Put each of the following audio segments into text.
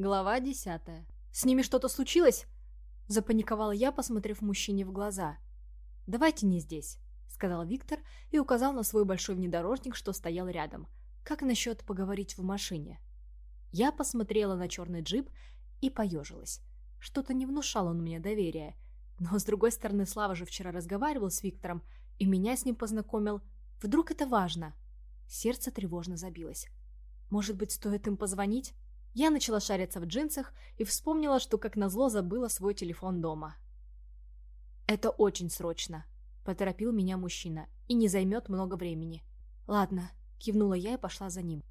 Глава десятая. «С ними что-то случилось?» Запаниковала я, посмотрев мужчине в глаза. «Давайте не здесь», — сказал Виктор и указал на свой большой внедорожник, что стоял рядом. «Как насчет поговорить в машине?» Я посмотрела на черный джип и поежилась. Что-то не внушал он мне доверия. Но, с другой стороны, Слава же вчера разговаривал с Виктором и меня с ним познакомил. Вдруг это важно? Сердце тревожно забилось. Может быть, стоит им позвонить? Я начала шариться в джинсах и вспомнила, что как назло забыла свой телефон дома. «Это очень срочно», — поторопил меня мужчина, «и не займет много времени». «Ладно», — кивнула я и пошла за ним.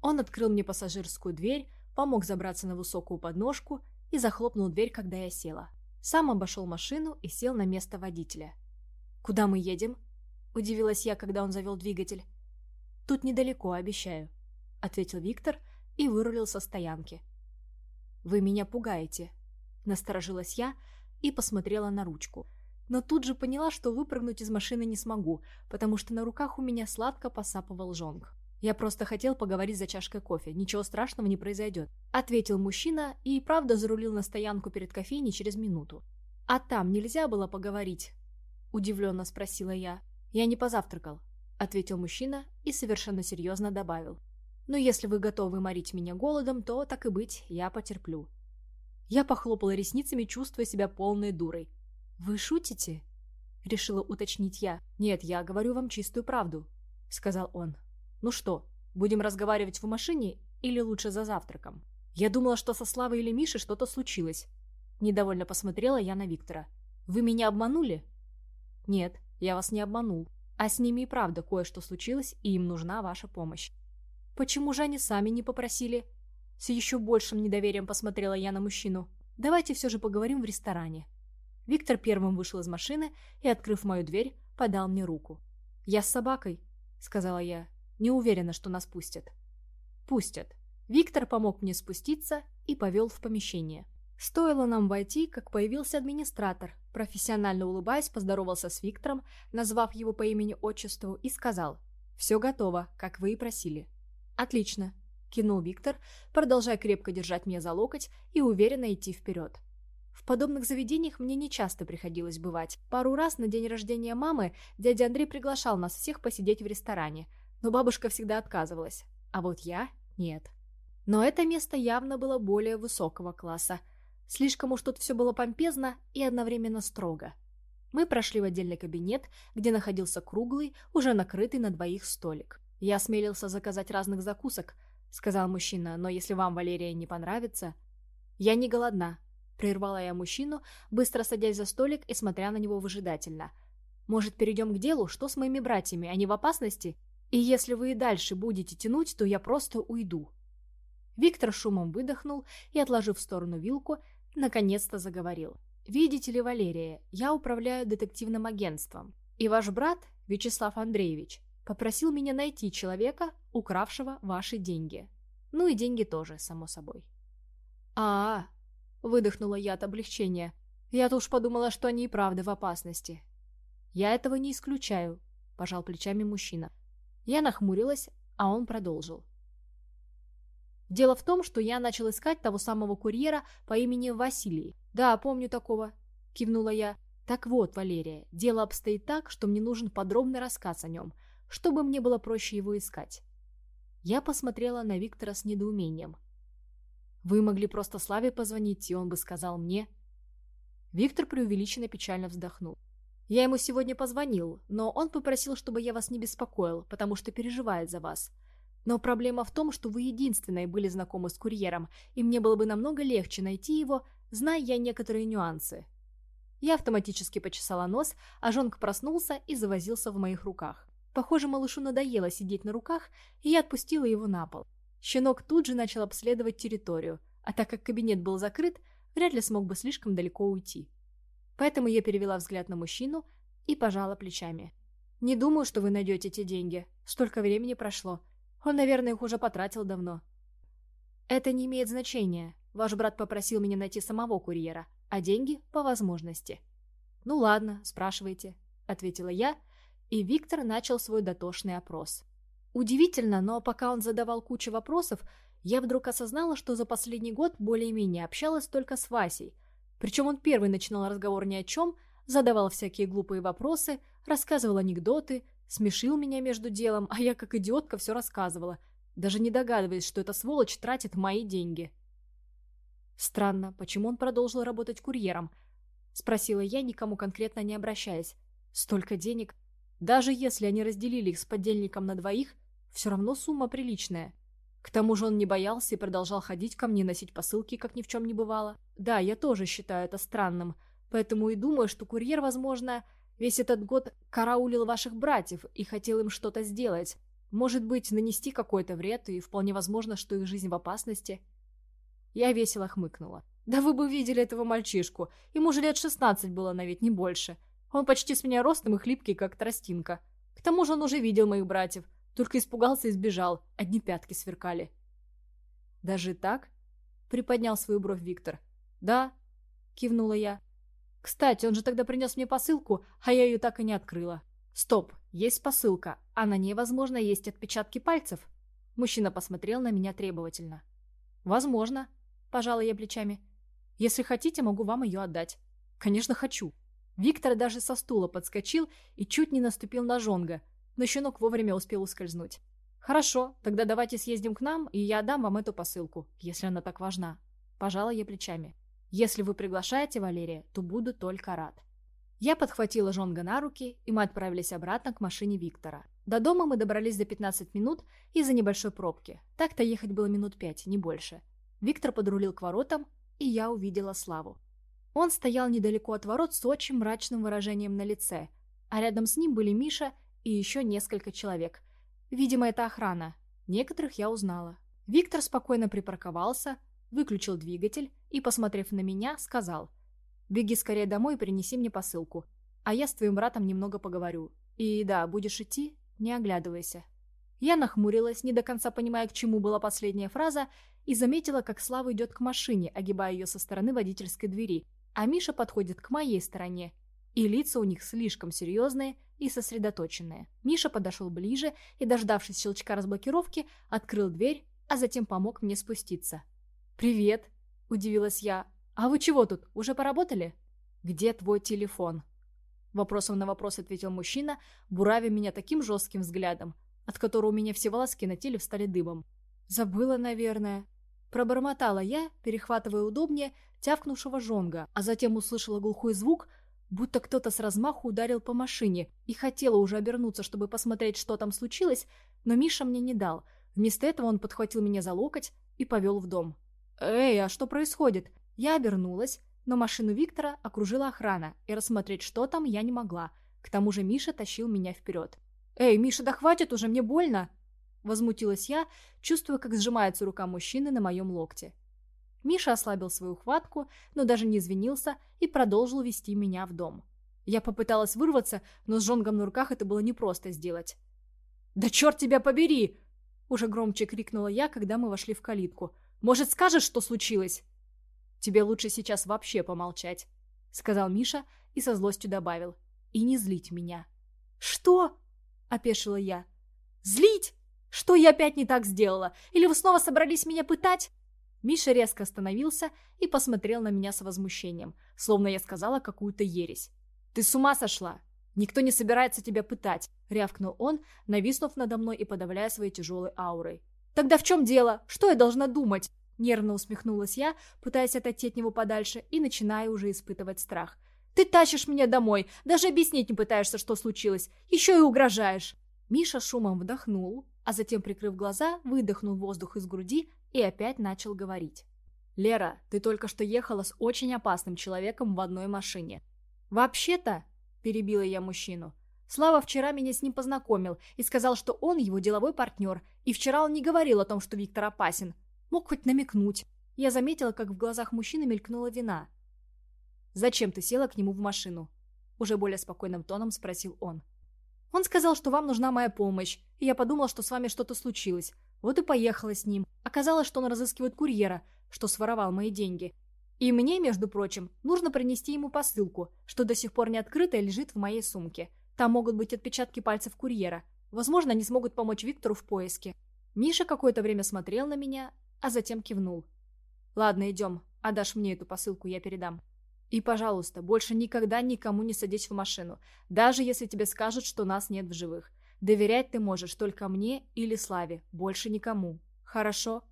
Он открыл мне пассажирскую дверь, помог забраться на высокую подножку и захлопнул дверь, когда я села. Сам обошел машину и сел на место водителя. «Куда мы едем?» – удивилась я, когда он завел двигатель. «Тут недалеко, обещаю», – ответил Виктор – и вырулил со стоянки. «Вы меня пугаете», — насторожилась я и посмотрела на ручку. Но тут же поняла, что выпрыгнуть из машины не смогу, потому что на руках у меня сладко посапывал жонг. «Я просто хотел поговорить за чашкой кофе, ничего страшного не произойдет», — ответил мужчина и правда зарулил на стоянку перед кофейней через минуту. «А там нельзя было поговорить?» — удивленно спросила я. «Я не позавтракал», — ответил мужчина и совершенно серьезно добавил. Но если вы готовы морить меня голодом, то, так и быть, я потерплю». Я похлопала ресницами, чувствуя себя полной дурой. «Вы шутите?» — решила уточнить я. «Нет, я говорю вам чистую правду», — сказал он. «Ну что, будем разговаривать в машине или лучше за завтраком?» Я думала, что со Славой или Мишей что-то случилось. Недовольно посмотрела я на Виктора. «Вы меня обманули?» «Нет, я вас не обманул. А с ними и правда кое-что случилось, и им нужна ваша помощь. Почему же они сами не попросили? С еще большим недоверием посмотрела я на мужчину. Давайте все же поговорим в ресторане. Виктор первым вышел из машины и, открыв мою дверь, подал мне руку. «Я с собакой», — сказала я. «Не уверена, что нас пустят». «Пустят». Виктор помог мне спуститься и повел в помещение. Стоило нам войти, как появился администратор, профессионально улыбаясь, поздоровался с Виктором, назвав его по имени-отчеству и сказал «Все готово, как вы и просили». «Отлично», — кинул Виктор, продолжая крепко держать меня за локоть и уверенно идти вперед. В подобных заведениях мне нечасто приходилось бывать. Пару раз на день рождения мамы дядя Андрей приглашал нас всех посидеть в ресторане, но бабушка всегда отказывалась, а вот я — нет. Но это место явно было более высокого класса. Слишком уж тут все было помпезно и одновременно строго. Мы прошли в отдельный кабинет, где находился круглый, уже накрытый на двоих столик. «Я осмелился заказать разных закусок», — сказал мужчина, «но если вам, Валерия, не понравится...» «Я не голодна», — прервала я мужчину, быстро садясь за столик и смотря на него выжидательно. «Может, перейдем к делу? Что с моими братьями? Они в опасности? И если вы и дальше будете тянуть, то я просто уйду». Виктор шумом выдохнул и, отложив в сторону вилку, наконец-то заговорил. «Видите ли, Валерия, я управляю детективным агентством, и ваш брат, Вячеслав Андреевич, Попросил меня найти человека, укравшего ваши деньги. Ну и деньги тоже, само собой. а, -а, -а выдохнула я от облегчения. Я-то уж подумала, что они и правда в опасности. Я этого не исключаю, пожал плечами мужчина. Я нахмурилась, а он продолжил. Дело в том, что я начал искать того самого курьера по имени Василий. Да, помню такого, кивнула я. Так вот, Валерия, дело обстоит так, что мне нужен подробный рассказ о нем – чтобы мне было проще его искать. Я посмотрела на Виктора с недоумением. «Вы могли просто Славе позвонить, и он бы сказал мне...» Виктор преувеличенно печально вздохнул. «Я ему сегодня позвонил, но он попросил, чтобы я вас не беспокоил, потому что переживает за вас. Но проблема в том, что вы единственные были знакомы с курьером, и мне было бы намного легче найти его, зная я некоторые нюансы». Я автоматически почесала нос, а Жонг проснулся и завозился в моих руках. Похоже, малышу надоело сидеть на руках, и я отпустила его на пол. Щенок тут же начал обследовать территорию, а так как кабинет был закрыт, вряд ли смог бы слишком далеко уйти. Поэтому я перевела взгляд на мужчину и пожала плечами. «Не думаю, что вы найдете эти деньги. Столько времени прошло. Он, наверное, их уже потратил давно». «Это не имеет значения. Ваш брат попросил меня найти самого курьера, а деньги – по возможности». «Ну ладно, спрашивайте», – ответила я и Виктор начал свой дотошный опрос. Удивительно, но пока он задавал кучу вопросов, Я вдруг осознала, что за последний год более-менее общалась только с Васей. Причем он первый начинал разговор ни о чем, задавал всякие глупые вопросы, рассказывал анекдоты, смешил меня между делом, а я как идиотка все рассказывала, даже не догадываясь, что эта сволочь тратит мои деньги. Странно, почему он продолжил работать курьером? Спросила я, никому конкретно не обращаясь. Столько денег. Даже если они разделили их с подельником на двоих, все равно сумма приличная. К тому же он не боялся и продолжал ходить ко мне носить посылки, как ни в чем не бывало. Да, я тоже считаю это странным, поэтому и думаю, что курьер, возможно, весь этот год караулил ваших братьев и хотел им что-то сделать. Может быть, нанести какой-то вред, и вполне возможно, что их жизнь в опасности. Я весело хмыкнула. «Да вы бы видели этого мальчишку. Ему же лет шестнадцать было на вид, не больше. Он почти с меня ростом и хлипкий, как тростинка. К тому же он уже видел моих братьев, только испугался и сбежал, одни пятки сверкали». «Даже так?» — приподнял свою бровь Виктор. «Да», — кивнула я. «Кстати, он же тогда принес мне посылку, а я ее так и не открыла». «Стоп, есть посылка, а на ней, возможно, есть отпечатки пальцев?» Мужчина посмотрел на меня требовательно. «Возможно», Пожала я плечами. «Если хотите, могу вам ее отдать». «Конечно, хочу». Виктор даже со стула подскочил и чуть не наступил на Жонга, но щенок вовремя успел ускользнуть. «Хорошо, тогда давайте съездим к нам, и я отдам вам эту посылку, если она так важна». Пожала я плечами. «Если вы приглашаете Валерия, то буду только рад». Я подхватила Жонга на руки, и мы отправились обратно к машине Виктора. До дома мы добрались за 15 минут из-за небольшой пробки. Так-то ехать было минут пять, не больше. Виктор подрулил к воротам, и я увидела Славу. Он стоял недалеко от ворот с очень мрачным выражением на лице, а рядом с ним были Миша и еще несколько человек. Видимо, это охрана. Некоторых я узнала. Виктор спокойно припарковался, выключил двигатель и, посмотрев на меня, сказал «Беги скорее домой и принеси мне посылку, а я с твоим братом немного поговорю. И да, будешь идти, не оглядывайся». Я нахмурилась, не до конца понимая, к чему была последняя фраза, и заметила, как Слава идет к машине, огибая ее со стороны водительской двери, а Миша подходит к моей стороне. И лица у них слишком серьезные и сосредоточенные. Миша подошел ближе и, дождавшись щелчка разблокировки, открыл дверь, а затем помог мне спуститься. «Привет!» – удивилась я. «А вы чего тут, уже поработали?» «Где твой телефон?» Вопросом на вопрос ответил мужчина, буравя меня таким жестким взглядом, от которого у меня все волоски на теле встали дыбом. «Забыла, наверное», Пробормотала я, перехватывая удобнее тявкнувшего жонга, а затем услышала глухой звук, будто кто-то с размаху ударил по машине, и хотела уже обернуться, чтобы посмотреть, что там случилось, но Миша мне не дал. Вместо этого он подхватил меня за локоть и повел в дом. «Эй, а что происходит?» Я обернулась, но машину Виктора окружила охрана, и рассмотреть, что там, я не могла. К тому же Миша тащил меня вперед. «Эй, Миша, да хватит уже, мне больно!» Возмутилась я, чувствуя, как сжимается рука мужчины на моем локте. Миша ослабил свою хватку, но даже не извинился и продолжил вести меня в дом. Я попыталась вырваться, но с жонгом на руках это было непросто сделать. «Да черт тебя побери!» Уже громче крикнула я, когда мы вошли в калитку. «Может, скажешь, что случилось?» «Тебе лучше сейчас вообще помолчать», — сказал Миша и со злостью добавил. «И не злить меня». «Что?» — опешила я. «Злить? Что я опять не так сделала? Или вы снова собрались меня пытать?» Миша резко остановился и посмотрел на меня с возмущением, словно я сказала какую-то ересь. «Ты с ума сошла? Никто не собирается тебя пытать!» — рявкнул он, нависнув надо мной и подавляя своей тяжелой аурой. «Тогда в чем дело? Что я должна думать?» Нервно усмехнулась я, пытаясь отойти от него подальше и начиная уже испытывать страх. «Ты тащишь меня домой, даже объяснить не пытаешься, что случилось, еще и угрожаешь!» Миша шумом вдохнул, а затем, прикрыв глаза, выдохнул воздух из груди и опять начал говорить. «Лера, ты только что ехала с очень опасным человеком в одной машине». «Вообще-то», – перебила я мужчину, – Слава вчера меня с ним познакомил и сказал, что он его деловой партнер, и вчера он не говорил о том, что Виктор опасен. Мог хоть намекнуть. Я заметила, как в глазах мужчины мелькнула вина. «Зачем ты села к нему в машину?» Уже более спокойным тоном спросил он. Он сказал, что вам нужна моя помощь, и я подумал, что с вами что-то случилось. Вот и поехала с ним. Оказалось, что он разыскивает курьера, что своровал мои деньги. И мне, между прочим, нужно принести ему посылку, что до сих пор не открыта и лежит в моей сумке. Там могут быть отпечатки пальцев курьера. Возможно, они смогут помочь Виктору в поиске. Миша какое-то время смотрел на меня, а затем кивнул. «Ладно, идем. Отдашь мне эту посылку, я передам». «И, пожалуйста, больше никогда никому не садись в машину, даже если тебе скажут, что нас нет в живых. Доверять ты можешь только мне или Славе, больше никому. Хорошо?»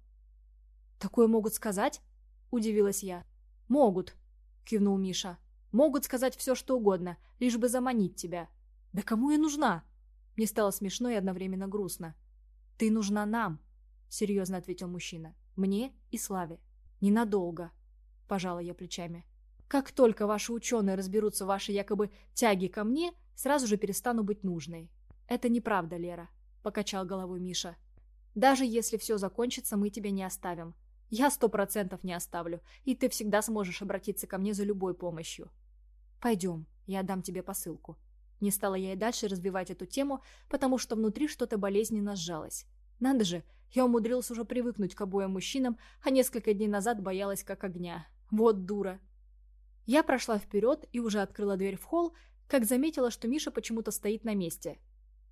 «Такое могут сказать?» – удивилась я. «Могут», – кивнул Миша. «Могут сказать все, что угодно, лишь бы заманить тебя». «Да кому я нужна?» Мне стало смешно и одновременно грустно. «Ты нужна нам», — серьезно ответил мужчина. «Мне и Славе. Ненадолго», — пожала я плечами. «Как только ваши ученые разберутся в вашей якобы тяге ко мне, сразу же перестану быть нужной». «Это неправда, Лера», — покачал головой Миша. «Даже если все закончится, мы тебя не оставим. Я сто процентов не оставлю, и ты всегда сможешь обратиться ко мне за любой помощью. Пойдем, я дам тебе посылку». Не стала я и дальше развивать эту тему, потому что внутри что-то болезненно сжалось. Надо же, я умудрилась уже привыкнуть к обоим мужчинам, а несколько дней назад боялась как огня. Вот дура. Я прошла вперед и уже открыла дверь в холл, как заметила, что Миша почему-то стоит на месте.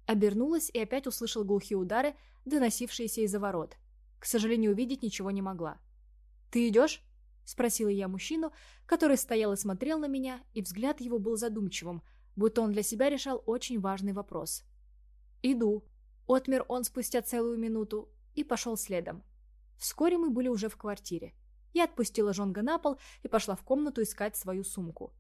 Обернулась и опять услышал глухие удары, доносившиеся из-за ворот. К сожалению, увидеть ничего не могла. «Ты идешь?» — спросила я мужчину, который стоял и смотрел на меня, и взгляд его был задумчивым, будто он для себя решал очень важный вопрос. «Иду», — отмер он спустя целую минуту и пошел следом. Вскоре мы были уже в квартире. Я отпустила Жонга на пол и пошла в комнату искать свою сумку.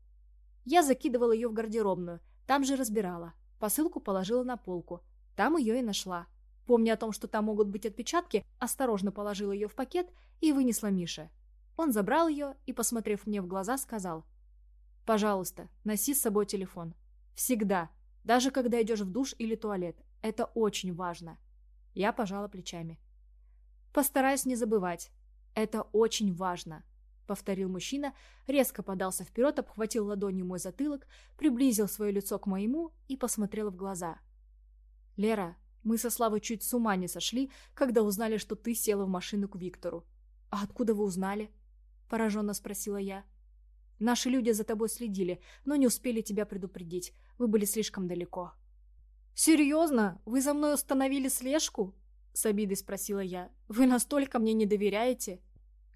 Я закидывала ее в гардеробную, там же разбирала. Посылку положила на полку. Там ее и нашла. Помня о том, что там могут быть отпечатки, осторожно положила ее в пакет и вынесла Мише. Он забрал ее и, посмотрев мне в глаза, сказал. «Пожалуйста, носи с собой телефон. Всегда. Даже когда идешь в душ или туалет. Это очень важно. Я пожала плечами. Постараюсь не забывать. Это очень важно. Повторил мужчина, резко подался вперед, обхватил ладонью мой затылок, приблизил свое лицо к моему и посмотрел в глаза. «Лера, мы со Славой чуть с ума не сошли, когда узнали, что ты села в машину к Виктору. А откуда вы узнали?» Пораженно спросила я. Наши люди за тобой следили, но не успели тебя предупредить. Вы были слишком далеко». «Серьезно? Вы за мной установили слежку?» С обидой спросила я. «Вы настолько мне не доверяете?»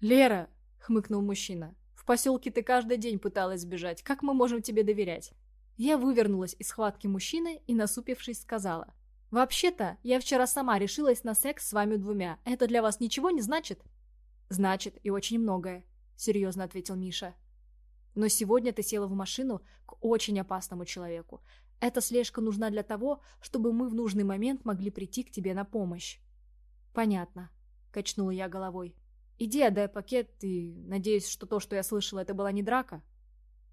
«Лера!» — хмыкнул мужчина. «В поселке ты каждый день пыталась сбежать. Как мы можем тебе доверять?» Я вывернулась из схватки мужчины и, насупившись, сказала. «Вообще-то, я вчера сама решилась на секс с вами двумя. Это для вас ничего не значит?» «Значит, и очень многое», — серьезно ответил Миша. Но сегодня ты села в машину к очень опасному человеку. Эта слежка нужна для того, чтобы мы в нужный момент могли прийти к тебе на помощь. Понятно, качнула я головой. Иди отдай пакет и надеюсь, что то, что я слышала, это была не драка?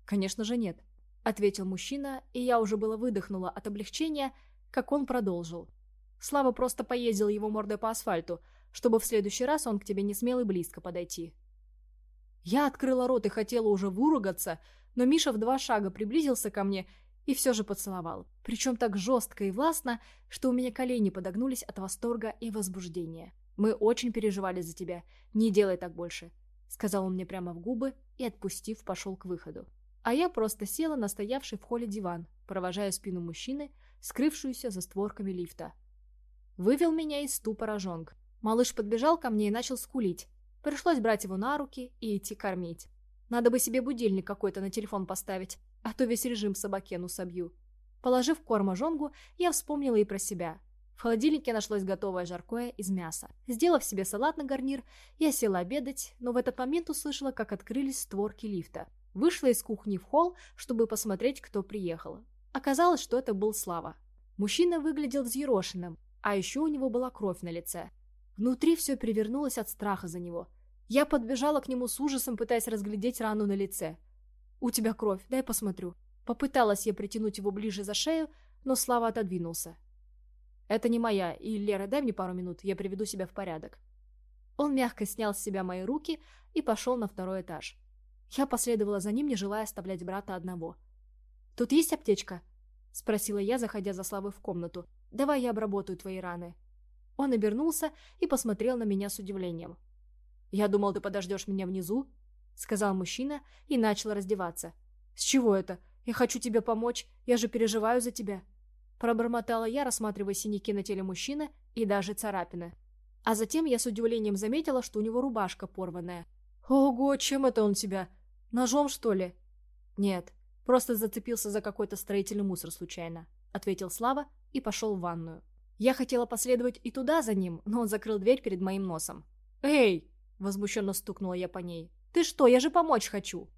Конечно же нет, ответил мужчина, и я уже было выдохнула от облегчения, как он продолжил. Слава просто поездил его мордой по асфальту, чтобы в следующий раз он к тебе не смел и близко подойти. Я открыла рот и хотела уже выругаться, но Миша в два шага приблизился ко мне и все же поцеловал. Причем так жестко и властно, что у меня колени подогнулись от восторга и возбуждения. «Мы очень переживали за тебя. Не делай так больше», — сказал он мне прямо в губы и, отпустив, пошел к выходу. А я просто села на стоявший в холле диван, провожая спину мужчины, скрывшуюся за створками лифта. Вывел меня из ступора Жонг. Малыш подбежал ко мне и начал скулить. Пришлось брать его на руки и идти кормить. Надо бы себе будильник какой-то на телефон поставить, а то весь режим собакену собью. Положив корма жонгу, я вспомнила и про себя. В холодильнике нашлось готовое жаркое из мяса. Сделав себе салат на гарнир, я села обедать, но в этот момент услышала, как открылись створки лифта. Вышла из кухни в холл, чтобы посмотреть, кто приехал. Оказалось, что это был Слава. Мужчина выглядел взъерошенным, а еще у него была кровь на лице. Внутри все перевернулось от страха за него. Я подбежала к нему с ужасом, пытаясь разглядеть рану на лице. «У тебя кровь, дай посмотрю». Попыталась я притянуть его ближе за шею, но Слава отодвинулся. «Это не моя, и, Лера, дай мне пару минут, я приведу себя в порядок». Он мягко снял с себя мои руки и пошел на второй этаж. Я последовала за ним, не желая оставлять брата одного. «Тут есть аптечка?» — спросила я, заходя за Славой в комнату. «Давай я обработаю твои раны». Он обернулся и посмотрел на меня с удивлением. «Я думал, ты подождешь меня внизу», — сказал мужчина и начал раздеваться. «С чего это? Я хочу тебе помочь, я же переживаю за тебя». Пробормотала я, рассматривая синяки на теле мужчины и даже царапины. А затем я с удивлением заметила, что у него рубашка порванная. «Ого, чем это он тебя? Ножом, что ли?» «Нет, просто зацепился за какой-то строительный мусор случайно», — ответил Слава и пошел в ванную. Я хотела последовать и туда за ним, но он закрыл дверь перед моим носом. «Эй!» — возмущенно стукнула я по ней. «Ты что? Я же помочь хочу!»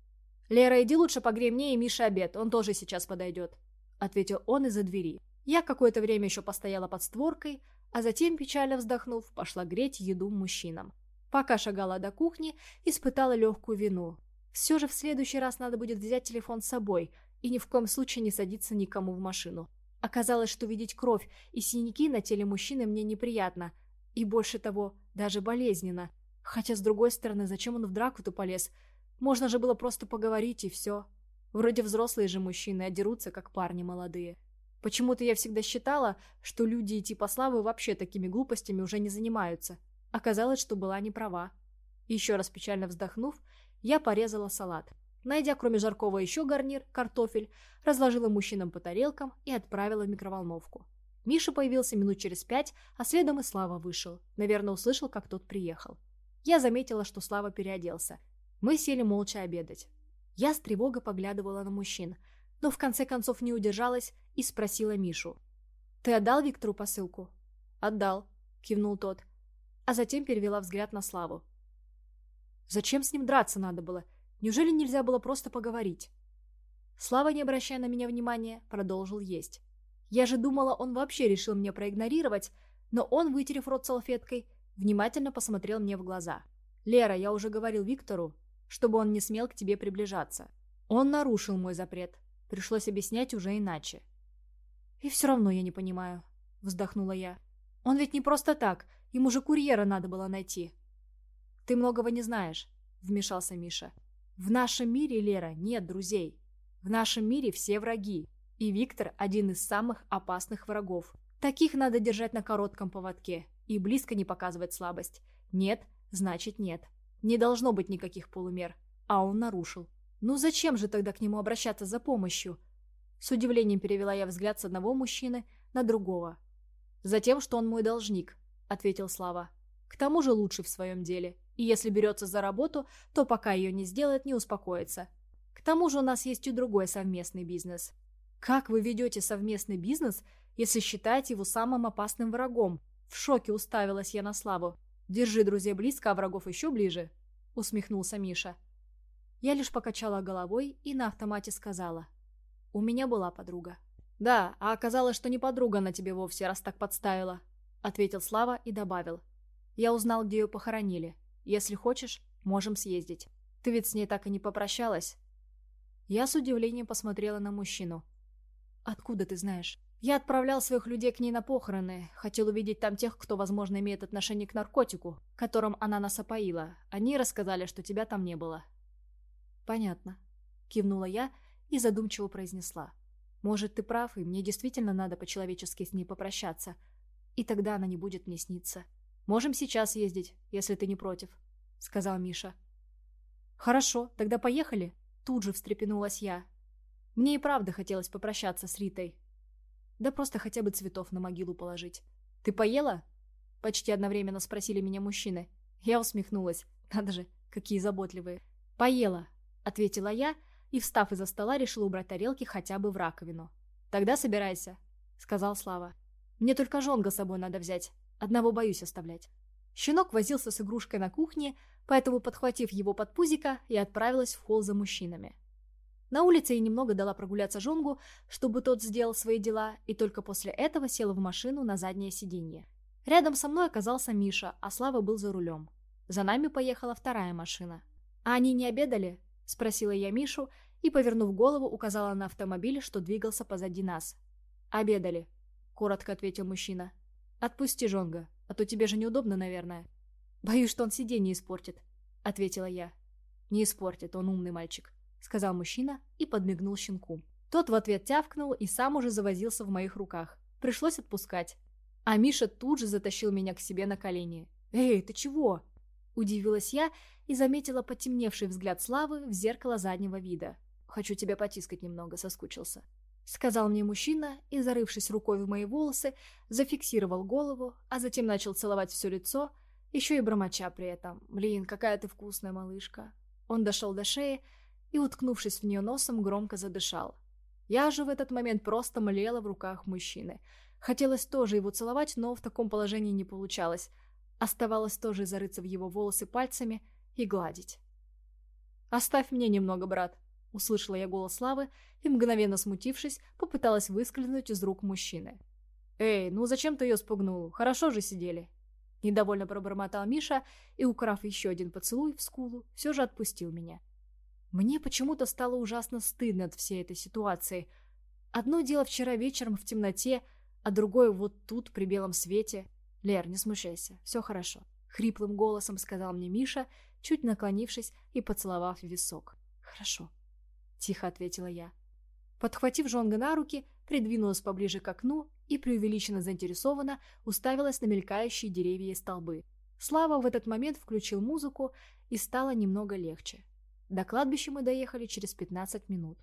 «Лера, иди лучше погрей мне и Мише обед, он тоже сейчас подойдет», — ответил он из-за двери. Я какое-то время еще постояла под створкой, а затем, печально вздохнув, пошла греть еду мужчинам. Пока шагала до кухни, испытала легкую вину. Все же в следующий раз надо будет взять телефон с собой и ни в коем случае не садиться никому в машину. Оказалось, что видеть кровь и синяки на теле мужчины мне неприятно. И больше того, даже болезненно. Хотя, с другой стороны, зачем он в драку-то полез? Можно же было просто поговорить и все. Вроде взрослые же мужчины, а дерутся, как парни молодые. Почему-то я всегда считала, что люди типа Славы вообще такими глупостями уже не занимаются. Оказалось, что была не права. Еще раз печально вздохнув, я порезала салат. Найдя кроме жаркого еще гарнир, картофель, разложила мужчинам по тарелкам и отправила в микроволновку. Миша появился минут через пять, а следом и Слава вышел. Наверное, услышал, как тот приехал. Я заметила, что Слава переоделся. Мы сели молча обедать. Я с тревогой поглядывала на мужчин, но в конце концов не удержалась и спросила Мишу. «Ты отдал Виктору посылку?» «Отдал», — кивнул тот. А затем перевела взгляд на Славу. «Зачем с ним драться надо было? Неужели нельзя было просто поговорить? Слава, не обращая на меня внимания, продолжил есть. Я же думала, он вообще решил меня проигнорировать, но он, вытерев рот салфеткой, внимательно посмотрел мне в глаза. «Лера, я уже говорил Виктору, чтобы он не смел к тебе приближаться. Он нарушил мой запрет. Пришлось объяснять уже иначе». «И все равно я не понимаю», — вздохнула я. «Он ведь не просто так, ему же курьера надо было найти». «Ты многого не знаешь», — вмешался Миша. В нашем мире, Лера, нет друзей. В нашем мире все враги. И Виктор один из самых опасных врагов. Таких надо держать на коротком поводке и близко не показывать слабость. Нет, значит нет. Не должно быть никаких полумер. А он нарушил. Ну зачем же тогда к нему обращаться за помощью? С удивлением перевела я взгляд с одного мужчины на другого. «Затем, что он мой должник», — ответил Слава. «К тому же лучший в своем деле и если берется за работу, то пока ее не сделает, не успокоится. К тому же у нас есть и другой совместный бизнес. Как вы ведете совместный бизнес, если считаете его самым опасным врагом? В шоке уставилась я на Славу. Держи друзей близко, а врагов еще ближе, усмехнулся Миша. Я лишь покачала головой и на автомате сказала. У меня была подруга. Да, а оказалось, что не подруга на тебе вовсе, раз так подставила, ответил Слава и добавил. Я узнал, где ее похоронили. Если хочешь, можем съездить. Ты ведь с ней так и не попрощалась?» Я с удивлением посмотрела на мужчину. «Откуда ты знаешь?» «Я отправлял своих людей к ней на похороны. Хотел увидеть там тех, кто, возможно, имеет отношение к наркотику, которым она нас опоила. Они рассказали, что тебя там не было». «Понятно», — кивнула я и задумчиво произнесла. «Может, ты прав, и мне действительно надо по-человечески с ней попрощаться. И тогда она не будет мне сниться». «Можем сейчас ездить, если ты не против», — сказал Миша. «Хорошо, тогда поехали», — тут же встрепенулась я. Мне и правда хотелось попрощаться с Ритой. Да просто хотя бы цветов на могилу положить. «Ты поела?» — почти одновременно спросили меня мужчины. Я усмехнулась. Надо же, какие заботливые. «Поела», — ответила я, и, встав из-за стола, решила убрать тарелки хотя бы в раковину. «Тогда собирайся», — сказал Слава. «Мне только жонга с собой надо взять, Одного боюсь оставлять. Щенок возился с игрушкой на кухне, поэтому, подхватив его под пузико, я отправилась в холл за мужчинами. На улице я немного дала прогуляться Жонгу, чтобы тот сделал свои дела, и только после этого села в машину на заднее сиденье. Рядом со мной оказался Миша, а Слава был за рулем. За нами поехала вторая машина. «А они не обедали?» – спросила я Мишу и, повернув голову, указала на автомобиль, что двигался позади нас. «Обедали», – коротко ответил мужчина. «Отпусти Жонга, а то тебе же неудобно, наверное». «Боюсь, что он сиденье испортит», — ответила я. «Не испортит, он умный мальчик», — сказал мужчина и подмигнул щенку. Тот в ответ тявкнул и сам уже завозился в моих руках. Пришлось отпускать. А Миша тут же затащил меня к себе на колени. «Эй, ты чего?» Удивилась я и заметила потемневший взгляд Славы в зеркало заднего вида. «Хочу тебя потискать немного», — соскучился. сказал мне мужчина и, зарывшись рукой в мои волосы, зафиксировал голову, а затем начал целовать все лицо, еще и бормоча при этом. «Блин, какая ты вкусная малышка!» Он дошел до шеи и, уткнувшись в нее носом, громко задышал. Я же в этот момент просто млела в руках мужчины. Хотелось тоже его целовать, но в таком положении не получалось. Оставалось тоже зарыться в его волосы пальцами и гладить. «Оставь мне немного, брат», — услышала я голос Славы и, мгновенно смутившись, попыталась выскользнуть из рук мужчины. «Эй, ну зачем ты ее спугнул? Хорошо же сидели». Недовольно пробормотал Миша и, украв еще один поцелуй в скулу, все же отпустил меня. Мне почему-то стало ужасно стыдно от всей этой ситуации. Одно дело вчера вечером в темноте, а другое вот тут, при белом свете. «Лер, не смущайся, все хорошо», — хриплым голосом сказал мне Миша, чуть наклонившись и поцеловав висок. «Хорошо», — тихо ответила я. Подхватив Жонга на руки, придвинулась поближе к окну и преувеличенно заинтересованно уставилась на мелькающие деревья и столбы. Слава в этот момент включил музыку, и стало немного легче. До кладбища мы доехали через 15 минут.